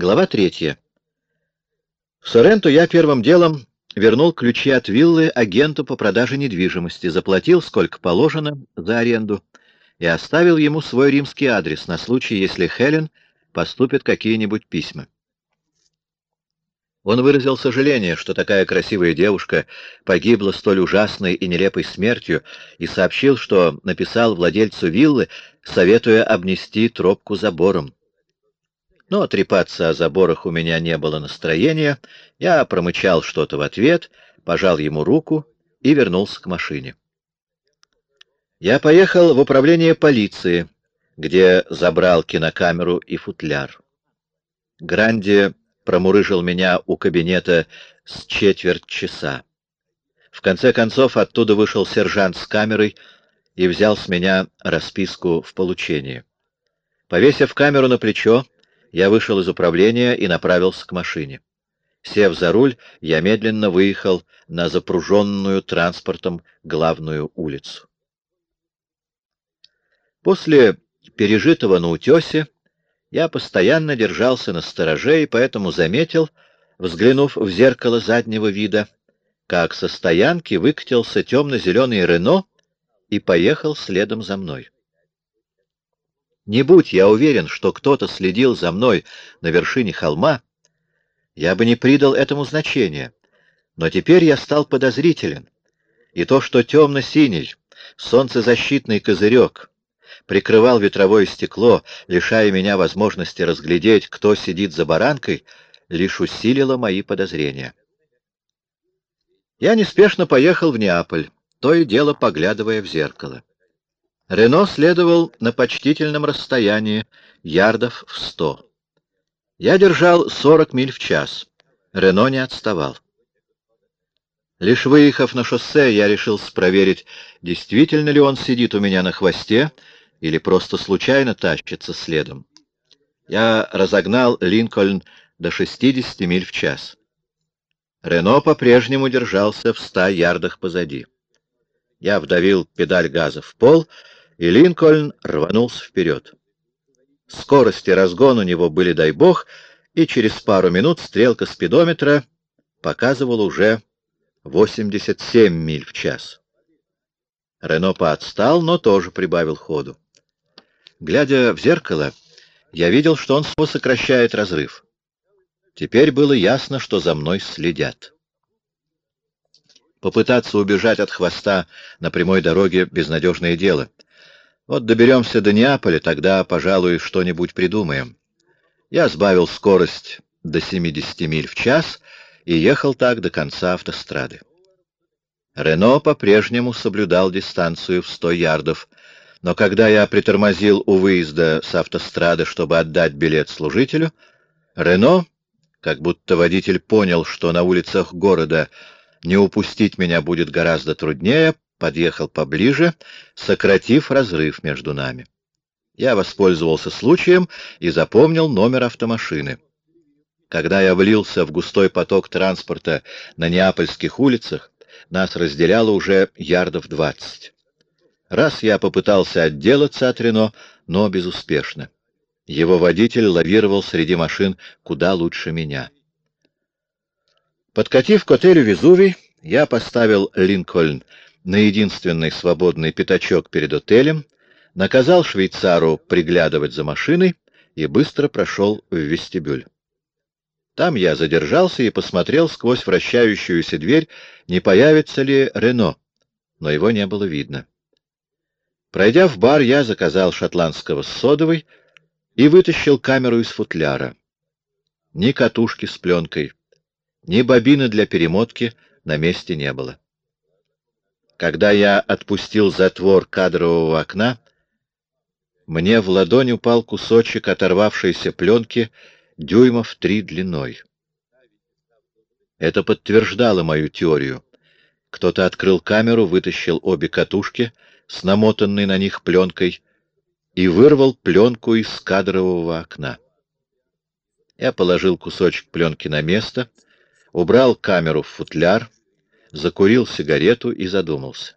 Глава третья. В Соренто я первым делом вернул ключи от виллы агенту по продаже недвижимости, заплатил сколько положено за аренду и оставил ему свой римский адрес на случай, если Хелен поступят какие-нибудь письма. Он выразил сожаление, что такая красивая девушка погибла столь ужасной и нелепой смертью, и сообщил, что написал владельцу виллы, советуя обнести тропку забором. Но трепаться о заборах у меня не было настроения, я промычал что-то в ответ, пожал ему руку и вернулся к машине. Я поехал в управление полиции, где забрал кинокамеру и футляр. Гранди промурыжил меня у кабинета с четверть часа. В конце концов оттуда вышел сержант с камерой и взял с меня расписку в получении. Повесив камеру на плечо, я вышел из управления и направился к машине. Сев за руль, я медленно выехал на запруженную транспортом главную улицу. После пережитого на утесе я постоянно держался на стороже и поэтому заметил, взглянув в зеркало заднего вида, как со стоянки выкатился темно-зеленый Рено и поехал следом за мной. Не будь я уверен, что кто-то следил за мной на вершине холма, я бы не придал этому значения. Но теперь я стал подозрителен. И то, что темно-синий, солнцезащитный козырек прикрывал ветровое стекло, лишая меня возможности разглядеть, кто сидит за баранкой, лишь усилило мои подозрения. Я неспешно поехал в Неаполь, то и дело поглядывая в зеркало. Рено следовал на почтительном расстоянии, ярдов в сто. Я держал сорок миль в час. Рено не отставал. Лишь выехав на шоссе, я решил проверить, действительно ли он сидит у меня на хвосте или просто случайно тащится следом. Я разогнал Линкольн до 60 миль в час. Рено по-прежнему держался в ста ярдах позади. Я вдавил педаль газа в пол и Линкольн рванулся вперед. Скорость и разгон у него были, дай бог, и через пару минут стрелка спидометра показывала уже 87 миль в час. Рено поотстал, но тоже прибавил ходу. Глядя в зеркало, я видел, что он снова сокращает разрыв. Теперь было ясно, что за мной следят. Попытаться убежать от хвоста на прямой дороге — безнадежное дело — вот доберемся до Неаполя, тогда, пожалуй, что-нибудь придумаем. Я сбавил скорость до 70 миль в час и ехал так до конца автострады. Рено по-прежнему соблюдал дистанцию в 100 ярдов, но когда я притормозил у выезда с автострады, чтобы отдать билет служителю, Рено, как будто водитель понял, что на улицах города не упустить меня будет гораздо труднее, подъехал поближе, сократив разрыв между нами. Я воспользовался случаем и запомнил номер автомашины. Когда я влился в густой поток транспорта на неапольских улицах, нас разделяло уже ярдов двадцать. Раз я попытался отделаться от Рено, но безуспешно. Его водитель лавировал среди машин куда лучше меня. Подкатив к отелю «Везувий», я поставил Линкольн на единственный свободный пятачок перед отелем, наказал швейцару приглядывать за машиной и быстро прошел в вестибюль. Там я задержался и посмотрел сквозь вращающуюся дверь, не появится ли Рено, но его не было видно. Пройдя в бар, я заказал шотландского с содовой и вытащил камеру из футляра. Ни катушки с пленкой, ни бобины для перемотки на месте не было. Когда я отпустил затвор кадрового окна, мне в ладонь упал кусочек оторвавшейся пленки дюймов три длиной. Это подтверждало мою теорию. Кто-то открыл камеру, вытащил обе катушки с намотанной на них пленкой и вырвал пленку из кадрового окна. Я положил кусочек пленки на место, убрал камеру в футляр, закурил сигарету и задумался.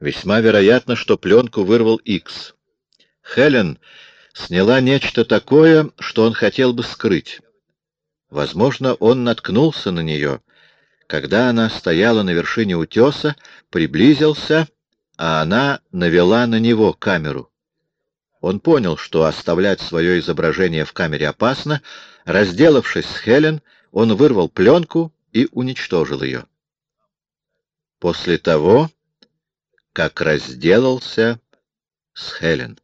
Весьма вероятно, что пленку вырвал Икс. Хелен сняла нечто такое, что он хотел бы скрыть. Возможно, он наткнулся на нее, когда она стояла на вершине утеса, приблизился, а она навела на него камеру. Он понял, что оставлять свое изображение в камере опасно. Разделавшись с Хелен, он вырвал пленку и уничтожил ее. После того, как разделался с Хелен.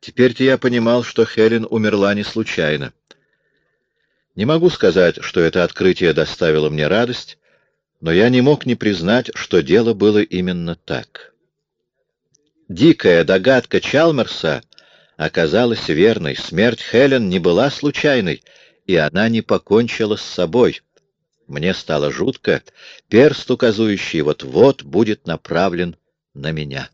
Теперь-то я понимал, что Хелен умерла не случайно. Не могу сказать, что это открытие доставило мне радость, но я не мог не признать, что дело было именно так. Дикая догадка Чалмерса оказалась верной. Смерть Хелен не была случайной, и она не покончила с собой. Мне стало жутко. Перст, указующий вот-вот, будет направлен на меня.